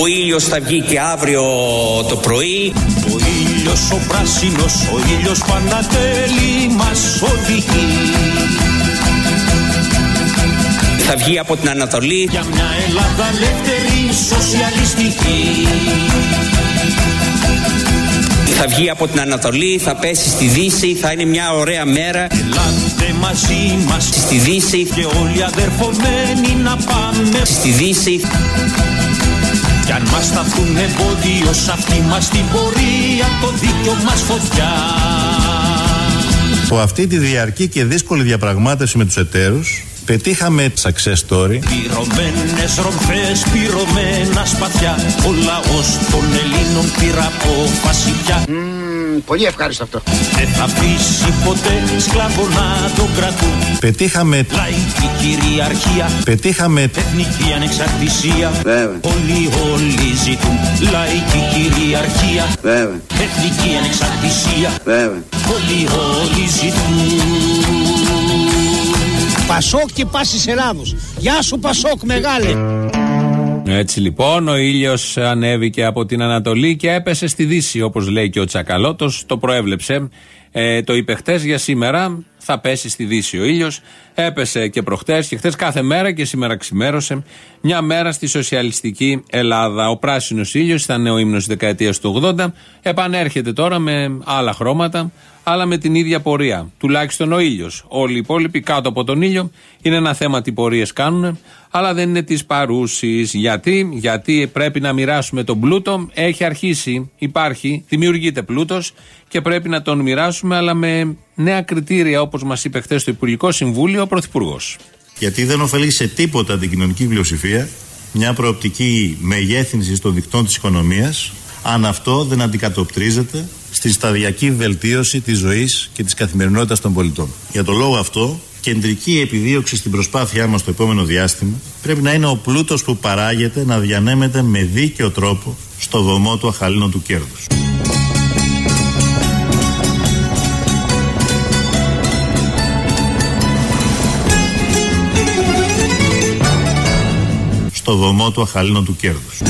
Ο ήλιος θα βγει και αύριο το πρωί. Ο ήλιος ο πράσινος, ο ήλιος πανατέλει μας οδηγεί. Θα βγει από την Ανατολή. Για μια Ελλάδα ελεύθερη, σοσιαλιστική. Θα βγει από την Ανατολή, θα πέσει στη Δύση, θα είναι μια ωραία μέρα. Ελάτε μαζί μας Στη Δύση, και όλοι αδερφομένοι να πάμε στη Δύση, Κι αν μας σταθούν εμπόδιο σ' αυτή μας την πορεία το δίκιο μας φωτιά. Από αυτή τη διαρκή και δύσκολη διαπραγμάτευση με τους εταίρους πετύχαμε success story. Πυρωμένες ρομφές, πυρωμένα σπαθιά Ο λαός των Ελλήνων πήρα απόφαση πια Πολύ ευχάριστο αυτό. Δεν θα αφήσει ποτέ σκλάβο να τον κρατούν πετύχαμε, Λαϊκή κυριαρχία, πετύχαμε εθνική ανεξαρτησία Βέβαια. Όλοι όλοι ζητούν λαϊκή κυριαρχία Βέβαια. Εθνική ανεξαρτησία Βέβαια. Όλοι όλοι ζητούν Πασόκ και πάση Ελλάδος. Γεια σου Πασόκ μεγάλε. Έτσι λοιπόν, ο ήλιος ανέβηκε από την Ανατολή και έπεσε στη Δύση, όπως λέει και ο Τσακαλώτος. Το προέβλεψε. Ε, το είπε χτες για σήμερα. Θα πέσει στη Δύση ο ήλιος. Έπεσε και προχτές και χτες κάθε μέρα και σήμερα ξημέρωσε. Μια μέρα στη σοσιαλιστική Ελλάδα. Ο πράσινος ήλιος ήταν ο ύμνος τη δεκαετίας του 80. Επανέρχεται τώρα με άλλα χρώματα, αλλά με την ίδια πορεία. Τουλάχιστον ο ήλιος. Όλοι οι υπόλοιποι κάτω από τον ήλιο είναι ένα θέμα τι πορείες κάνουν, αλλά δεν είναι της παρούσης. Γιατί; Γιατί πρέπει να μοιράσουμε τον πλούτο. Έχει αρχίσει, υπάρχει, δημιουργείται πλούτος και πρέπει να τον μοιράσουμε, αλλά με νέα κριτήρια, όπως μας είπε χθες στο Υπουργικό Συμβούλιο ο Πρωθυπουργός. γιατί δεν ωφελεί σε τίποτα την κοινωνική πλειοψηφία μια προοπτική μεγέθυνσης των δικτών της οικονομίας αν αυτό δεν αντικατοπτρίζεται στη σταδιακή βελτίωση της ζωής και της καθημερινότητας των πολιτών. Για τον λόγο αυτό, κεντρική επιδίωξη στην προσπάθειά μας το επόμενο διάστημα πρέπει να είναι ο πλούτος που παράγεται να διανέμεται με δίκαιο τρόπο στο βωμό του αχαλήνου του κέρδους. Στο βωμό του αχαλήνου του κέρδους.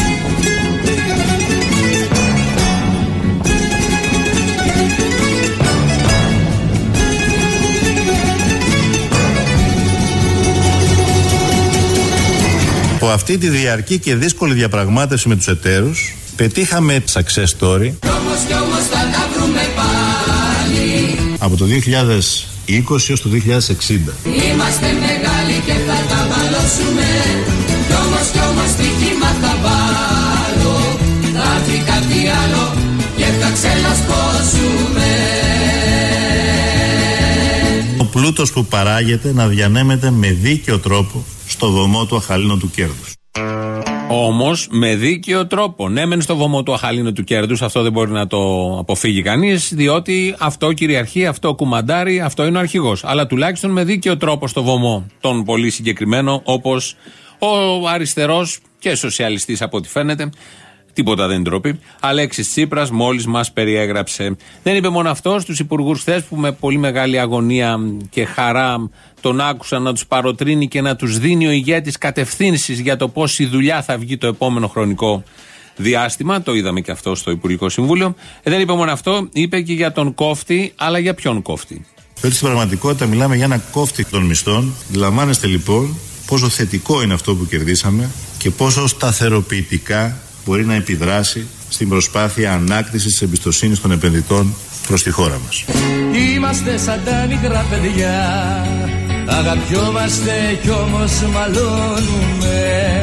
Από αυτή τη διαρκή και δύσκολη διαπραγμάτευση με τους εταίρους πετύχαμε success story. Από το 2020 έως το 2060 Είμαστε μεγάλοι και θα τα μπαλώσουμε Κι όμως κι όμως στοίχημα θα βάλω. Θα έρθει κάτι άλλο και θα ξελασπώσουμε. Ο πλούτος που παράγεται να διανέμεται με δίκαιο τρόπο στο βωμό του αχαλήνου του κέρδους. Όμως με δίκαιο τρόπο. Ναι, μεν στο βωμό του αχαλήνου του κέρδους, αυτό δεν μπορεί να το αποφύγει κανείς, διότι αυτό κυριαρχεί, αυτό κουμαντάρει, αυτό είναι ο αρχηγός. Αλλά τουλάχιστον με δίκαιο τρόπο στο βωμό. Τον πολύ συγκεκριμένο, όπως ο αριστερός και σοσιαλιστής από ό,τι φαίνεται. Τίποτα δεν είναι ντροπή. Αλέξης Τσίπρας μόλις μας περιέγραψε. Δεν είπε μόνο αυτός στου υπουργούς χθες που με πολύ μεγάλη αγωνία και χαρά τον άκουσαν να τους παροτρύνει και να τους δίνει ο ηγέτης κατευθύνσεις για το πώς η δουλειά θα βγει το επόμενο χρονικό διάστημα. Το είδαμε και αυτό στο Υπουργικό Συμβούλιο. Ε, δεν είπε μόνο αυτό, είπε και για τον κόφτη, αλλά για ποιον κόφτη. Διότι στην πραγματικότητα μιλάμε για ένα κόφτη των μισθών. Αντιλαμβάνεστε λοιπόν πόσο θετικό είναι αυτό που κερδίσαμε και πόσο σταθεροποιητικά μπορεί να επιδράσει στην προσπάθεια ανάκτησης της εμπιστοσύνης των επενδυτών προς τη χώρα μας. Είμαστε σαν τα μικρά παιδιά Αγαπιόμαστε κι όμως μαλώνουμε.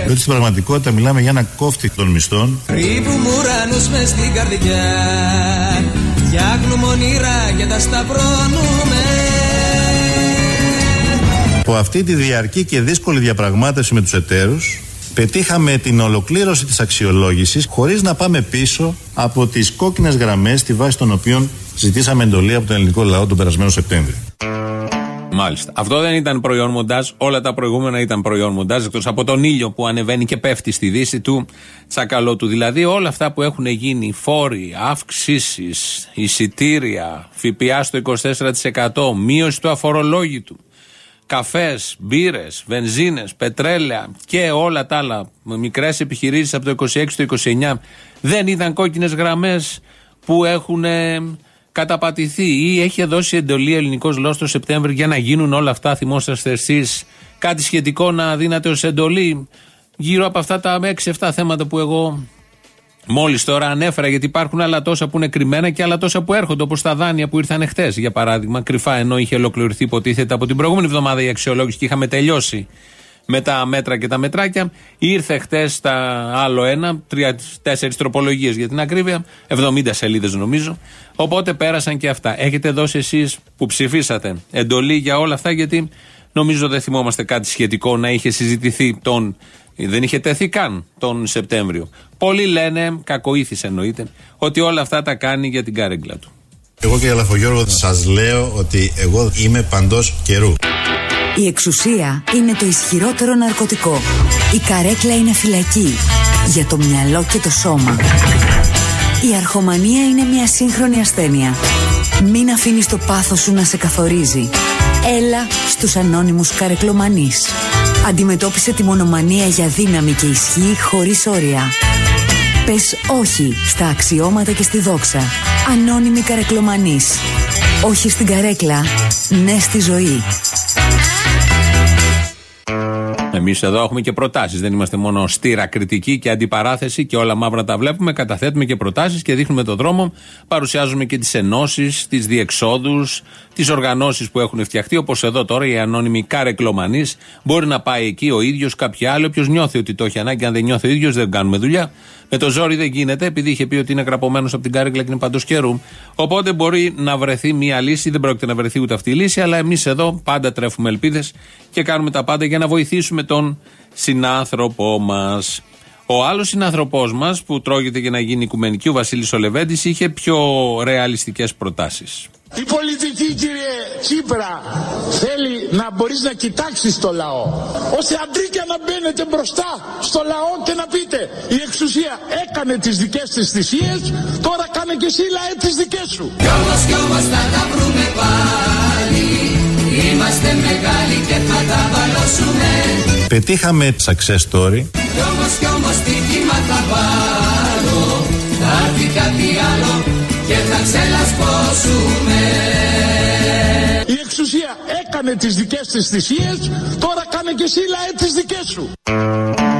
Διότι στην πραγματικότητα μιλάμε για ένα κόφτη των μισθών. Κρύβουμε ουρανούς μες στην καρδιά. Φτιάχνουμε όνειρα και τα σταυρώνουμε. Από αυτή τη διαρκή και δύσκολη διαπραγμάτευση με τους εταίρους πετύχαμε την ολοκλήρωση της αξιολόγησης χωρίς να πάμε πίσω από τις κόκκινες γραμμές στη βάση των οποίων ζητήσαμε εντολή από τον ελληνικό λαό τον περασμένο Σεπτέμβριο. Μάλιστα. Αυτό δεν ήταν προϊόν μοντάζ. Όλα τα προηγούμενα ήταν προϊόν μοντάζ. Εκτός από τον ήλιο που ανεβαίνει και πέφτει στη δύση του τσακαλώτου. Δηλαδή όλα αυτά που έχουν γίνει, φόροι, αύξήσει, εισιτήρια, ΦΠΑ στο 24%, μείωση του αφορολόγητου, καφές, μπύρες, βενζίνες, πετρέλαια και όλα τα άλλα, μικρές επιχειρήσεις από το 26 στο 29, δεν ήταν κόκκινες γραμμές που έχουν ε, καταπατηθεί ή έχει δώσει εντολή ελληνικός λαός το Σεπτέμβριο για να γίνουν όλα αυτά, θυμόσαστε εσείς, κάτι σχετικό να δίνατε ως εντολή γύρω από αυτά τα 6-7 θέματα που εγώ Μόλις τώρα ανέφερα, γιατί υπάρχουν άλλα τόσα που είναι κρυμμένα και άλλα τόσα που έρχονται, όπως τα δάνεια που ήρθαν χτε, για παράδειγμα, κρυφά, ενώ είχε ολοκληρωθεί υποτίθεται από την προηγούμενη εβδομάδα η αξιολόγηση και είχαμε τελειώσει με τα μέτρα και τα μετράκια. Ήρθε χτες τα άλλο ένα, τρία-τέσσερι τροπολογίες για την ακρίβεια, 70 σελίδες νομίζω. Οπότε πέρασαν και αυτά. Έχετε δώσει εσείς που ψηφίσατε εντολή για όλα αυτά, γιατί νομίζω δεν θυμόμαστε κάτι σχετικό να είχε συζητηθεί τον δεν είχε τεθεί καν τον Σεπτέμβριο. Πολλοί λένε, κακοήθησε εννοείται, ότι όλα αυτά τα κάνει για την κάρεγκλα του. Εγώ και Αλαφογιώργο σας λέω ότι εγώ είμαι παντός καιρού. Η εξουσία είναι το ισχυρότερο ναρκωτικό. Η καρέκλα είναι φυλακή για το μυαλό και το σώμα. Η αρχομανία είναι μια σύγχρονη ασθένεια. Μην αφήνεις το πάθος σου να σε καθορίζει. Έλα στους ανώνυμους καρεκλομανείς. Αντιμετώπισε τη μονομανία για δύναμη και ισχύ χωρίς όρια. Πες όχι στα αξιώματα και στη δόξα. Ανώνυμη καρεκλομανής. Όχι στην καρέκλα, ναι στη ζωή. Εμείς εδώ έχουμε και προτάσεις. Δεν είμαστε μόνο στήρα κριτική και αντιπαράθεση και όλα μαύρα τα βλέπουμε. Καταθέτουμε και προτάσεις και δείχνουμε τον δρόμο. Παρουσιάζουμε και τις ενώσεις, τις διεξόδους, τις οργανώσεις που έχουν φτιαχτεί. Όπως εδώ τώρα η ανώνυμη Καρεκλομανή μπορεί να πάει εκεί ο ίδιος, κάποιοι άλλοι. Όποιος νιώθει ότι το έχει ανάγκη, αν δεν νιώθει ο ίδιος, δεν κάνουμε δουλειά. Με το ζόρι δεν γίνεται, επειδή είχε πει ότι είναι γραπωμένος από την κάρεκλα και είναι παντός καιρού. Οπότε μπορεί να βρεθεί μία λύση, δεν πρόκειται να βρεθεί ούτε αυτή η λύση, αλλά εμείς εδώ πάντα τρέφουμε ελπίδες και κάνουμε τα πάντα για να βοηθήσουμε τον συνάνθρωπό μας. Ο άλλος συνάνθρωπός μας που τρώγεται για να γίνει οικουμενική, ο Βασίλης Ολεβέντης, είχε πιο ρεαλιστικές προτάσεις. Η πολιτική κύριε Τσίπρα θέλει να μπορείς να κοιτάξεις το λαό. Ώστε αντρίκια να μπαίνετε μπροστά στο λαό και να πείτε η εξουσία έκανε τις δικές της θυσίες τώρα κάνε και εσύ λαέ τις δικές σου Κι όμως κι όμως θα τα βρούμε πάλι. Είμαστε μεγάλοι και θα τα βαλώσουμε. Πετύχαμε success story. Κι όμως κι όμως τι κύμα θα βάλω. Θα έρθει κάτι άλλο και θα ξελασπώσουμε Η εξουσία έκανε τις δικές της θυσίες τώρα κάνε και εσύ λαέ τις δικές σου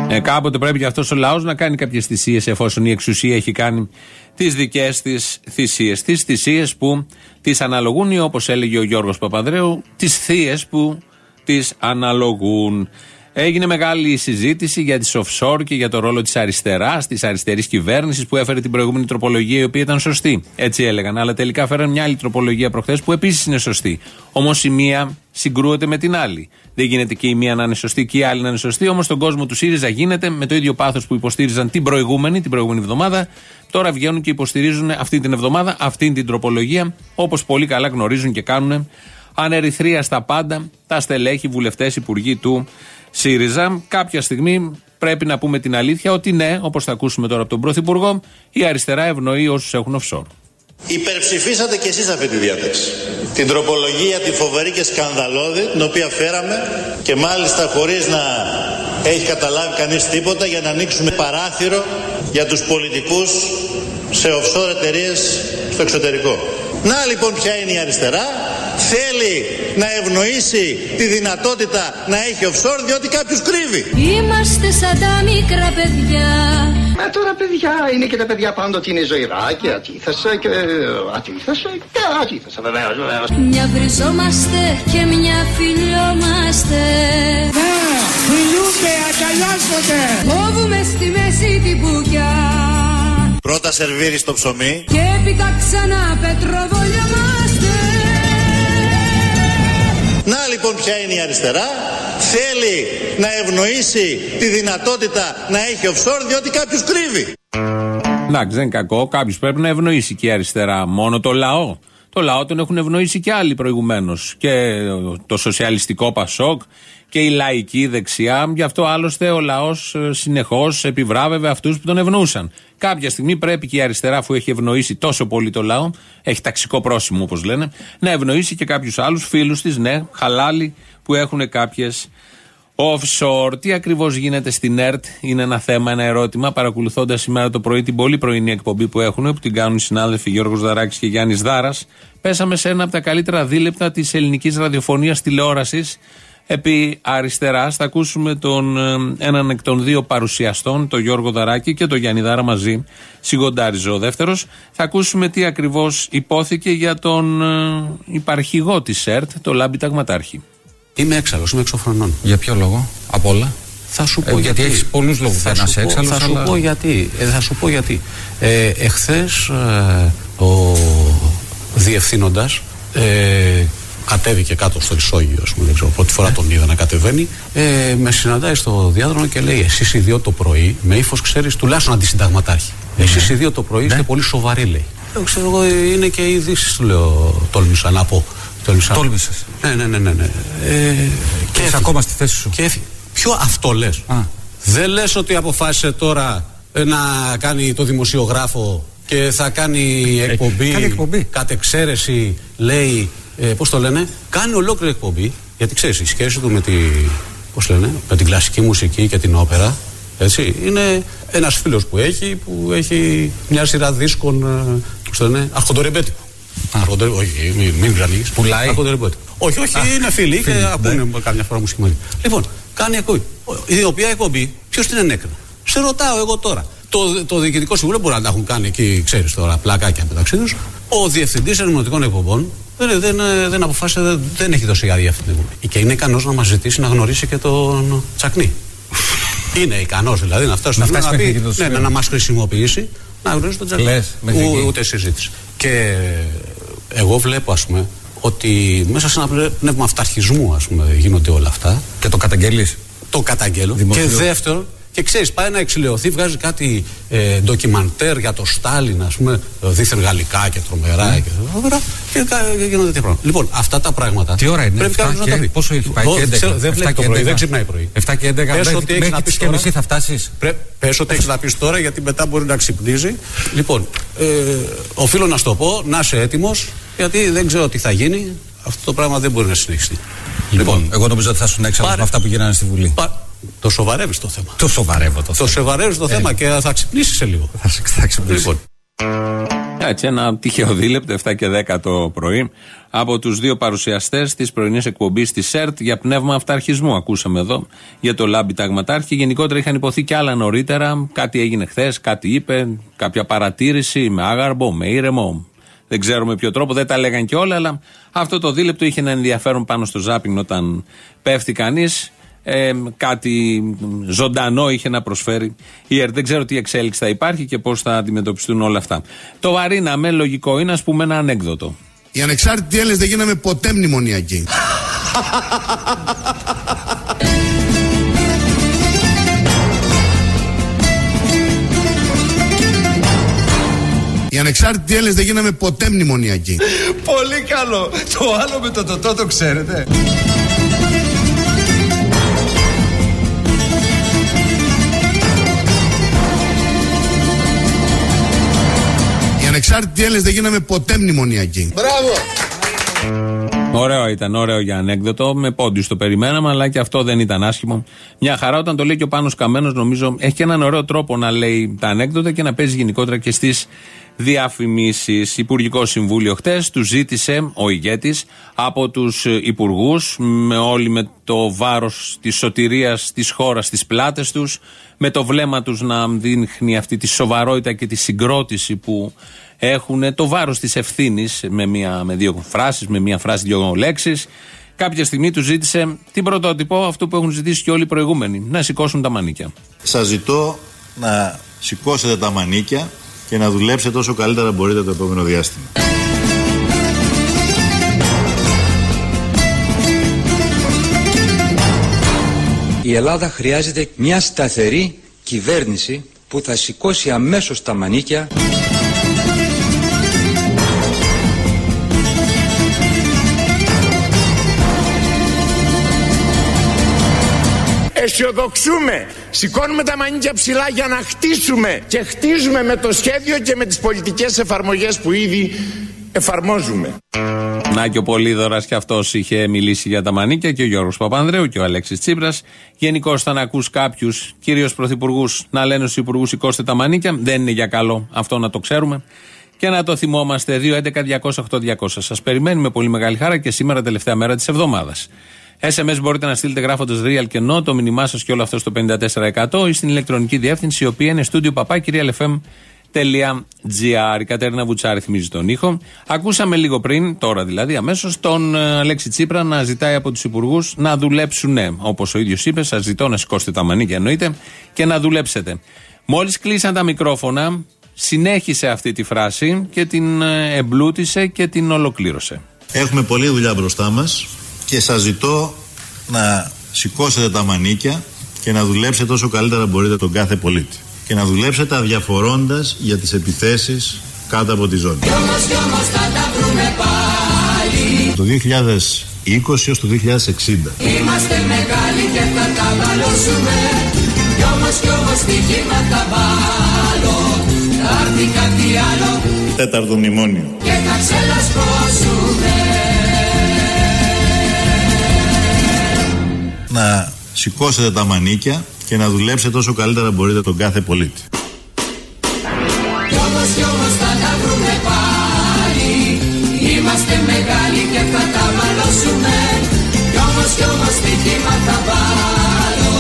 Ε, κάποτε πρέπει και αυτός ο λαός να κάνει κάποιες θυσίες εφόσον η εξουσία έχει κάνει τις δικές της θυσίες. Τις θυσίες που τις αναλογούν ή όπως έλεγε ο Γιώργος Παπανδρέου, τις θείες που τις αναλογούν. Έγινε μεγάλη συζήτηση για τις offshore και για το ρόλο της αριστεράς, της αριστερής κυβέρνησης που έφερε την προηγούμενη τροπολογία η οποία ήταν σωστή. Έτσι έλεγαν. Αλλά τελικά φέραν μια άλλη τροπολογία προχθές που επίσης είναι σωστή. Όμως η μία συγκρούεται με την άλλη. Δεν γίνεται και η μία να είναι σωστή και η άλλη να είναι σωστή. Όμως στον κόσμο του ΣΥΡΙΖΑ γίνεται με το ίδιο πάθος που υποστήριζαν την προηγούμενη, την προηγούμενη εβδομάδα. Τώρα βγαίνουν και υποστηρίζουν αυτή την εβδομάδα αυτή την τροπολογία, όπως πολύ καλά γνωρίζουν και κάνουν ανερυθρία στα πάντα τα στελέχη, βουλευτές, υπουργοί του ΣΥΡΙΖΑ. Κάποια στιγμή πρέπει να πούμε την αλήθεια ότι ναι, όπως θα ακούσουμε τώρα από τον Πρωθυπουργό, η αριστερά ευνοεί όσους έχουν offshore. Υπερψηφίσατε κι εσείς αυτή τη διάταξη. Την τροπολογία, τη φοβερή και σκανδαλώδη, την οποία φέραμε και μάλιστα χωρίς να έχει καταλάβει κανείς τίποτα για να ανοίξουμε παράθυρο για τους πολιτικούς σε offshore εταιρείες στο εξωτερικό. Να λοιπόν ποια είναι η αριστερά. Θέλει να ευνοήσει τη δυνατότητα να έχει offshore διότι κάποιος κρύβει. Είμαστε σαν τα μικρά παιδιά Μα τώρα παιδιά είναι και τα παιδιά πάντοτε είναι ζωηρά και ατίθασα και ατίθασα και ατίθασα βεβαίως βεβαίως. Μια βριζόμαστε και μια φιλιόμαστε Ναι, φιλούνται, αγκαλιάζονται. Κόβουμε στη μέση την πουκιά Πρώτα σερβίρεις στο ψωμί. Και έπειτα ξανά πετροβολιόμαστε Να λοιπόν ποια είναι η αριστερά. Θέλει να ευνοήσει τη δυνατότητα να έχει offshore διότι κάποιος κρύβει. Εντάξει, δεν είναι κακό. Κάποιος πρέπει να ευνοήσει και η αριστερά. Μόνο το λαό. Το λαό τον έχουν ευνοήσει και άλλοι προηγουμένως. Και το σοσιαλιστικό Πασόκ και η λαϊκή δεξιά. Γι' αυτό άλλωστε ο λαός συνεχώς επιβράβευε αυτούς που τον ευνοούσαν. Κάποια στιγμή πρέπει και η αριστερά, αφού έχει ευνοήσει τόσο πολύ το λαό, έχει ταξικό πρόσημο όπως λένε, να ευνοήσει και κάποιους άλλους φίλους της, ναι, χαλάλοι, που έχουν κάποιες offshore. Τι ακριβώς γίνεται στην ΕΡΤ είναι ένα θέμα, ένα ερώτημα. Παρακολουθώντας σήμερα το πρωί την πολύ πρωινή εκπομπή που έχουν, που την κάνουν οι συνάδελφοι Γιώργος Δαράκης και Γιάννης Δάρας, πέσαμε σε ένα από τα καλύτερα δίλεπτα της ελληνικής ραδιοφωνίας τηλεόρασης. Επί αριστεράς θα ακούσουμε τον, ε, έναν εκ των δύο παρουσιαστών, τον Γιώργο Δαράκη και τον Γιάννη Δάρα μαζί, σιγοντάριζε ο δεύτερος. Θα ακούσουμε τι ακριβώς υπόθηκε για τον ε, υπαρχηγό της ΕΡΤ, τον Λάμπη Ταγματάρχη. Είμαι έξαλλος, είμαι εξωφρονών. Για ποιο λόγο, απ' όλα. Θα σου πω Ε, γιατί. γιατί έχεις πολλούς λόγους Θα να σου είσαι πω- έξαλλος. Θα σου πω γιατί. Ε, θα σου πω γιατί. Ε, εχθές ε, ο διευθύνοντας ε, κατέβηκε κάτω στο Ισόγειο, ας πούμε, δεν ξέρω, πρώτη φορά τον είδα να κατεβαίνει. Ε, με συναντάει στο διάδρομο και λέει: Εσείς οι δύο το πρωί, με ύφος ξέρεις, τουλάχιστον αντισυνταγματάρχη. Εσείς οι δύο το πρωί είστε πολύ σοβαροί, λέει. Ε, ξέρω εγώ, είναι και οι ειδήσεις, του λέω, τόλμησα να πω. Τόλμησα. Τόλμησες. Ναι, ναι, ναι. ναι, ναι. Ε, και Είσαι ακόμα στη θέση σου. και έφυγε. Ποιο αυτό λες; Δεν λες ότι αποφάσισε τώρα ε, να κάνει το δημοσιογράφο και θα κάνει εκπομπή. κάνει εκπομπή. Κατ' εξαίρεση λέει. Ε, Πώς το λένε, κάνει ολόκληρη εκπομπή. Γιατί ξέρεις, η σχέση του με, τη, πώς λένε, με την κλασική μουσική και την όπερα. Έτσι, είναι ένας φίλος που έχει, που έχει μια σειρά δίσκων. ε, Πώς το λένε, αρχοντορεμπέτικου. Αρχοντορε- Όχι, μην, μην γρανείς. Πουλάει. Αρχοντορεμπέτικου. Όχι, όχι, είναι φίλοι και φίλοι, ακούνε καμιά φορά μουσική μαζί. Λοιπόν, κάνει εκπομπή. Η οποία εκπομπή, ποιος την ενέκρινε; Σε ρωτάω εγώ τώρα. Το, το διοικητικό συμβούλιο μπορεί να τα έχουν κάνει εκεί, ξέρεις τώρα, πλακάκια μεταξύ τους. Ο διευθυντής ερμηνευτικών εκπομπών δεν, δεν, δεν αποφάσισε, δεν, δεν έχει δώσει άδεια αυτή την εκπομπή. Και είναι ικανός να μας ζητήσει να γνωρίσει και τον Τσακνί. είναι ικανός δηλαδή να φτάσει στο Να σημείο φτάσει να, μέχρι πει, εκεί το ναι, σημείο. να, να μας χρησιμοποιήσει να γνωρίσει τον Τσακνί. Λες, μέχρι Ού- εκεί. ούτε συζήτηση. Και εγώ βλέπω, ας πούμε, ότι μέσα σε ένα πλε- πνεύμα αυταρχισμού, ας πούμε, γίνονται όλα αυτά. Και το καταγγέλεις. Το καταγγέλω. Δημοσίου. Και δεύτερον, και ξέρεις, πάει να εξηλαιωθεί, βγάζει κάτι ε, ντοκιμαντέρ για το Στάλιν, ας πούμε, δίθεν γαλλικά και τρομερά. Και, και, κα- και γίνονται τέτοια πράγματα. Λοιπόν, αυτά τα πράγματα. Τι ώρα είναι, Πρέπει 7 κάποιος να και- τα πει. πόσο έχει πάει, Εγώ και 11, ξέρω, δεν 7 βλέπει το και πρωί, 11. δεν ξυπνάει πρωί. 7 και 11, Πες μέχρι- ότι έχεις μέχρι να τις πεις και τώρα. μισή θα φτάσεις. Πρέ, πες ότι έχεις να πεις τώρα, γιατί μετά μπορεί να ξυπνίζει. Λοιπόν, ε, οφείλω να σου το πω, να είσαι έτοιμος, γιατί δεν ξέρω τι θα γίνει. Αυτό το πράγμα δεν μπορεί να συνεχιστεί. Λοιπόν, εγώ νομίζω ότι θα σου έξαλλος Πάρε. με αυτά που γίνανε στη Βουλή. Πα- το σοβαρεύεις το θέμα. Το σοβαρεύω το Το θέμα. σοβαρεύεις το θέμα και θα ξυπνήσεις σε λίγο. Θα σε θα ξυπνήσει. Λοιπόν, Έτσι, ένα τυχαίο δίλεπτο, 7 και 10 το πρωί, από τους δύο παρουσιαστές της πρωινής εκπομπής της ΣΕΡΤ για πνεύμα αυταρχισμού. Ακούσαμε εδώ για το Λάμπη Ταγματάρχη. Γενικότερα είχαν υποθεί και άλλα νωρίτερα. Κάτι έγινε χθες, κάτι είπε, κάποια παρατήρηση με άγαρμπο, με ήρεμο. Δεν ξέρω με ποιο τρόπο, δεν τα λέγαν και όλα, αλλά αυτό το δίλεπτο είχε ένα ενδιαφέρον πάνω στο ζάπινγκ όταν πέφτει κανείς. Ε, κάτι ζωντανό είχε να προσφέρει η ΕΡΤ. Δεν ξέρω τι εξέλιξη θα υπάρχει και πώς θα αντιμετωπιστούν όλα αυτά. Το βαρύναμε, λογικό είναι, ας πούμε, ένα ανέκδοτο. Οι ανεξάρτητοι Έλληνες δεν γίναμε ποτέ μνημονιακοί. Οι ανεξάρτητοι Έλληνες δεν γίναμε ποτέ μνημονιακοί. Πολύ καλό. Το άλλο με το τοτό το ξέρετε. Ανεξάρτητοι Έλληνες δεν γίναμε ποτέ μνημονιακοί. Μπράβο. Ωραίο ήταν, ωραίο για ανέκδοτο. Με πόντιους το περιμέναμε, αλλά και αυτό δεν ήταν άσχημο. Μια χαρά όταν το λέει και ο Πάνος Καμένος, νομίζω έχει και έναν ωραίο τρόπο να λέει τα ανέκδοτα και να παίζει γενικότερα και στις διαφημίσεις. Υπουργικό Συμβούλιο χτες του ζήτησε ο ηγέτης από τους υπουργούς, με όλοι με το βάρος της σωτηρίας της χώρας στις πλάτες τους, με το βλέμμα τους να δείχνει αυτή τη σοβαρότητα και τη συγκρότηση που έχουν το βάρος της ευθύνης με, μία, με δύο φράσεις, με μία φράση, δύο λέξεις. Κάποια στιγμή του ζήτησε την πρωτότυπο, αυτό που έχουν ζητήσει και όλοι οι προηγούμενοι, να σηκώσουν τα μανίκια. Σας ζητώ να σηκώσετε τα μανίκια και να δουλέψετε όσο καλύτερα μπορείτε το επόμενο διάστημα. Η Ελλάδα χρειάζεται μια σταθερή κυβέρνηση που θα σηκώσει αμέσως τα μανίκια αισιοδοξούμε, σηκώνουμε τα μανίκια ψηλά για να χτίσουμε και χτίζουμε με το σχέδιο και με τις πολιτικές εφαρμογές που ήδη εφαρμόζουμε. Να και ο Πολύδωρας και αυτός είχε μιλήσει για τα μανίκια και ο Γιώργος Παπανδρέου και ο Αλέξης Τσίπρας. Γενικώς, όταν ακούς κάποιους, κυρίως πρωθυπουργούς, να λένε στους υπουργούς σηκώστε τα μανίκια, δεν είναι για καλό αυτό να το ξέρουμε και να το θυμόμαστε. 2.11.208.200. Σας περιμένουμε πολύ μεγάλη χάρα και σήμερα, τελευταία μέρα της εβδομάδας. SMS μπορείτε να στείλετε γράφοντας real και no, το μήνυμά σας και όλο αυτό στο 54% ή στην ηλεκτρονική διεύθυνση, η οποία είναι στούντιο παπάκυριαλεφm.gr. Η Κατέρινα Βουτσάρη θυμίζει τον ήχο. Ακούσαμε λίγο πριν, τώρα δηλαδή αμέσως, τον ε, Αλέξη Τσίπρα να ζητάει από τους υπουργούς να δουλέψουν. Ναι, Όπως ο ίδιος είπε, σας ζητώ να σηκώσετε τα μανίκια εννοείται και να δουλέψετε. Μόλις κλείσαν τα μικρόφωνα, συνέχισε αυτή τη φράση και την ε, εμπλούτησε και την ολοκλήρωσε. Έχουμε πολλή δουλειά μπροστά μας και σας ζητώ να σηκώσετε τα μανίκια και να δουλέψετε όσο καλύτερα μπορείτε τον κάθε πολίτη. Και να δουλέψετε αδιαφορώντας για τις επιθέσεις κάτω από τη ζώνη. Κι όμως κι όμως θα τα βρούμε πάλι Το 2020 έως το 2060 Είμαστε μεγάλοι και θα τα μπαλώσουμε Κι όμως κι όμως στοίχημα θα βάλω. Θα έρθει κάτι άλλο. Τέταρτο μνημόνιο. Και θα ξελασπώσουμε Να σηκώσετε τα μανίκια και να δουλέψετε όσο καλύτερα μπορείτε τον κάθε πολίτη. Κι όμως κι όμως θα τα βρούμε πάλι. Είμαστε μεγάλοι και θα τα μπαλώσουμε Κι όμως κι όμως στοίχημα θα βάλω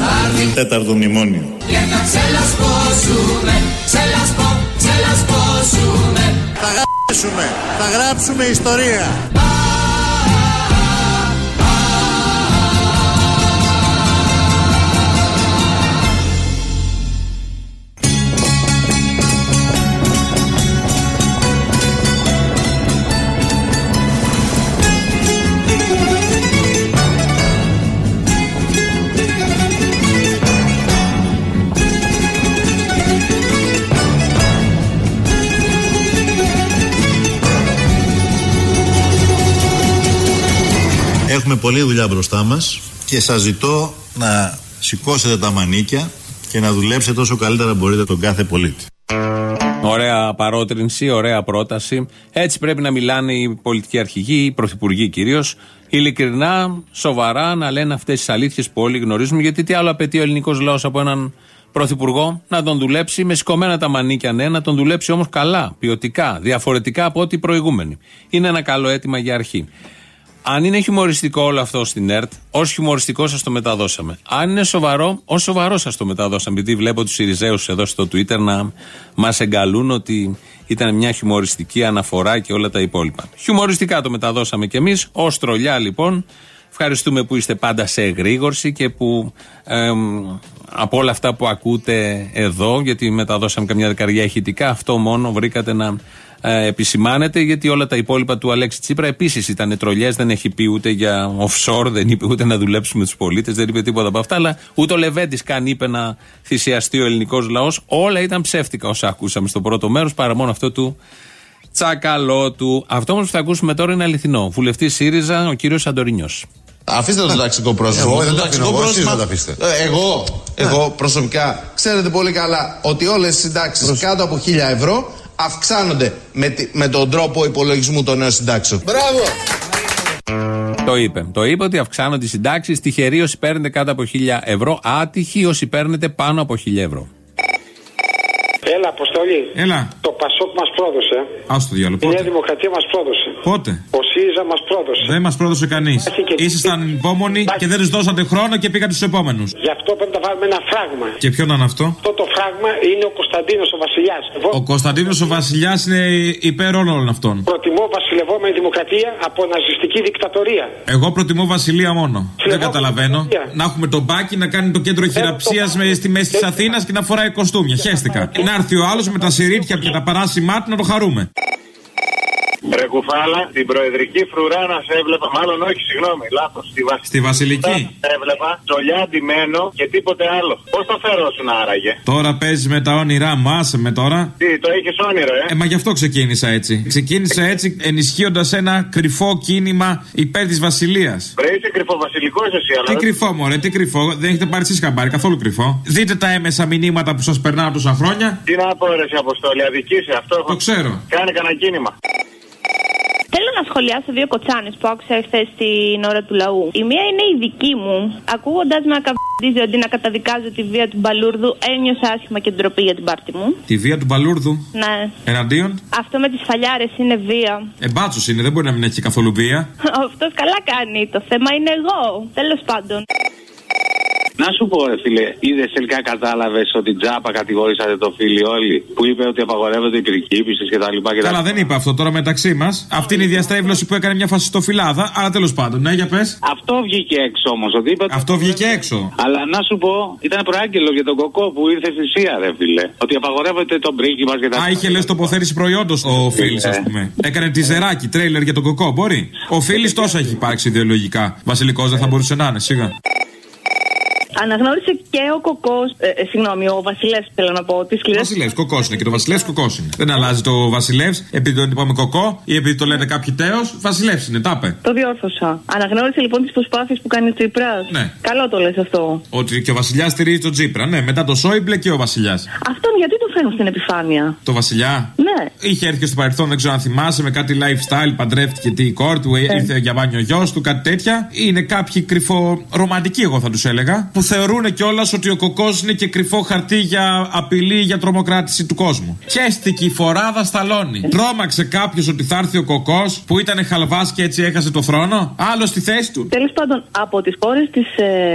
Θα έρθει Τέταρτο μνημόνιο. Και θα ξελασπώσουμε Ξελασπώ, ξελασπώσουμε. Θα γράψουμε, θα γράψουμε ιστορία. Έχουμε πολλή δουλειά μπροστά μας και σας ζητώ να σηκώσετε τα μανίκια και να δουλέψετε όσο καλύτερα μπορείτε τον κάθε πολίτη. Ωραία παρότρινση, ωραία πρόταση. Έτσι πρέπει να μιλάνε οι πολιτικοί αρχηγοί, οι πρωθυπουργοί κυρίως. Ειλικρινά, σοβαρά, να λένε αυτές τις αλήθειες που όλοι γνωρίζουμε. Γιατί τι άλλο απαιτεί ο ελληνικός λαός από έναν πρωθυπουργό; Να τον δουλέψει με σηκωμένα τα μανίκια, ναι, να τον δουλέψει όμως καλά, ποιοτικά, διαφορετικά από ό,τι οι προηγούμενοι. Είναι ένα καλό αίτημα για αρχή. Αν είναι χιουμοριστικό όλο αυτό στην ΕΡΤ, ως χιουμοριστικό σας το μεταδώσαμε. Αν είναι σοβαρό, ως σοβαρό σας το μεταδώσαμε. Γιατί βλέπω τους Ιριζέους εδώ στο Twitter να μας εγκαλούν ότι ήταν μια χιουμοριστική αναφορά και όλα τα υπόλοιπα. Χιουμοριστικά το μεταδώσαμε κι εμείς. Ω τρολιά λοιπόν. Ευχαριστούμε που είστε πάντα σε εγρήγορση και που εμ, από όλα αυτά που ακούτε εδώ, γιατί μεταδώσαμε καμιά δεκαριά ηχητικά, αυτό μόνο βρήκατε να ε, επισημάνετε, γιατί όλα τα υπόλοιπα του Αλέξη Τσίπρα επίσης ήταν τρολιές. Δεν έχει πει ούτε για offshore, δεν είπε ούτε να δουλέψουμε τους πολίτες, δεν είπε τίποτα από αυτά. Αλλά ούτε ο Λεβέντης καν είπε να θυσιαστεί ο ελληνικός λαός. Όλα ήταν ψεύτικα όσα ακούσαμε στο πρώτο μέρος, παρά μόνο αυτό του τσακαλώτου. Αυτό όμως που θα ακούσουμε τώρα είναι αληθινό. Βουλευτής ΣΥΡΙΖΑ, ο κύριος Αντορινιό. Αφήστε το ταξικό πρόσωπο. Εγώ δεν το ταξικό αφήνω, εγώ, εσείς πρόσωπο- να το αφήσετε. Ε, Εγώ, εγώ προσωπικά, ξέρετε πολύ καλά ότι όλες οι συντάξεις κάτω από 1000 ευρώ αυξάνονται με, τη- με τον τρόπο υπολογισμού των νέων συντάξεων. Μπράβο. Το είπε. Το είπε ότι αυξάνονται οι συντάξεις. Τυχεροί όσοι παίρνετε κάτω από 1000 ευρώ. Άτυχοι όσοι παίρνετε πάνω από 1000 ευρώ. Έλα, Αποστολή. Έλα. Το Πασόκ μας πρόδωσε. Α το διάλογο. Η Νέα Πότε. Δημοκρατία μας πρόδωσε. Πότε; Ο ΣΥΡΙΖΑ μας πρόδωσε. Δεν μας πρόδωσε κανείς. και- Ήσασταν υπόμονοι και δεν τους δώσατε χρόνο και πήγατε στους επόμενους. Γι' αυτό πρέπει να βάλουμε ένα φράγμα. Και ποιον ήταν αυτό; Αυτό το φράγμα είναι ο Κωνσταντίνος ο Βασιλιάς. Ο Κωνσταντίνος ο Βασιλιάς είναι υπέρ όλων αυτών. Προτιμώ βασιλευόμενη δημοκρατία από ναζιστική δικτατορία. Εγώ προτιμώ Βασιλεία μόνο. Δεν καταλαβαίνω. Βασιλεία. Να έχουμε τον μπάκι να κάνει το κέντρο χειραψίας στη μέση της Αθήνας και να φοράει κοστούμια. Χαίστηκα. Να έρθει ο άλλος με τα σιρίτια και τα παράσημά του να το χαρούμε. Ρε κουφάλα, την προεδρική φρουρά να σε έβλεπα. Μάλλον όχι, συγγνώμη, λάθος. Στη, βασ... Στη Βασιλική. Σε έβλεπα, τζολιά ντυμένο και τίποτε άλλο. Πώς το φερόσουν άραγε; Τώρα παίζεις με τα όνειρά μου, άσε με τώρα. Τι, το είχε όνειρο, ε; Ε, μα γι' αυτό ξεκίνησα έτσι. Ξεκίνησα έτσι ενισχύοντας ένα κρυφό κίνημα υπέρ της Βασιλείας. Βρε, είσαι κρυφό βασιλικό εσύ, αλλά. Τι κρυφό, μωρέ, τι κρυφό. Δεν έχετε πάρει εσείς χαμπάρι, καθόλου κρυφό. Δείτε τα έμεσα μηνύματα που σας περνάω τόσα χρόνια. Τι να πω, ρε, εσύ, Αποστόλη, αδικήσει αυτό. Το ξέρω. Κάνε κανένα κίνημα. Θέλω να σχολιάσω δύο κοτσάνες που άκουσα εχθές την ώρα του λαού. Η μία είναι η δική μου. Ακούγοντας με να καβδίζει αντί να καταδικάζω τη βία του Μπαλούρδου, ένιωσα άσχημα και ντροπή για την πάρτη μου. Τη βία του Μπαλούρδου; Ναι. Εναντίον; Αυτό με τις φαλιάρες είναι βία. Εμπάτσο είναι, δεν μπορεί να μην έχει καθόλου βία. Αυτό καλά κάνει. Το θέμα είναι εγώ. Τέλος πάντων. Να σου πω, ρε φίλε, είδες τελικά κατάλαβες ότι τζάπα κατηγορήσατε το φίλι όλοι που είπε ότι απαγορεύονται οι πυρκίπησει κτλ. Καλά, δεν είπε αυτό τώρα μεταξύ μας. Αυτή είναι η διαστρέβλωση που έκανε μια φασιστοφυλάδα. Αλλά τέλος πάντων, ναι, για πες. Αυτό βγήκε έξω όμως. Ότι είπε ότι Αυτό βγήκε έξω. Αλλά να σου πω, ήταν προάγγελο για τον κοκό που ήρθε στη ΣΥΑ, ρε φίλε. Ότι απαγορεύεται τον πρίκι μας και τα Α, είχε λες τοποθέτηση προϊόντος ο Φίλης, ας πούμε. Έκανε τη ζεράκι, τρέιλερ για τον κοκό, μπορεί. Ο Φίλης τόσο έχει υπάρξει ιδεολογικά. Βασιλικός δεν θα μπορούσε να είναι, σιγά. Αναγνώρισε και ο κοκός. Ε, ε, συγγνώμη, ο Βασιλεύς θέλω να πω. Τη σκληρή. Βασιλεύς, κοκός είναι και το Βασιλεύς κοκός είναι. Δεν αλλάζει το Βασιλεύς επειδή τον είπαμε κοκό ή επειδή το λένε κάποιοι τέος. Βασιλεύς είναι, τάπε. Το διόρθωσα. Αναγνώρισε λοιπόν τις προσπάθειες που κάνει ο Τσίπρας. Ναι. Καλό το λες αυτό. Ότι και ο Βασιλιάς στηρίζει τον Τζίπρα. Ναι, μετά το Σόιμπλε και ο Βασιλιάς. Αυτόν γιατί το φέρνουν στην επιφάνεια; Το Βασιλιά; Ναι. Είχε έρθει και στο παρελθόν, δεν ξέρω αν θυμάσαι, με κάτι lifestyle, παντρεύτηκε τι η κόρ του, ήρθε για μπάνιο γιος του, κάτι τέτοια. Είναι κάποιοι κρυφορομαντικοί, εγώ θα τους έλεγα, που θεωρούν κιόλας ότι ο κοκός είναι και κρυφό χαρτί για απειλή για τρομοκράτηση του κόσμου. Χαίστηκε η φοράδα σταλώνει. Τρόμαξε κάποιος ότι θα έρθει ο κοκός που ήταν χαλβάς και έτσι έχασε το θρόνο; Άλλο στη θέση του. Τέλος πάντων, από τις χώρες της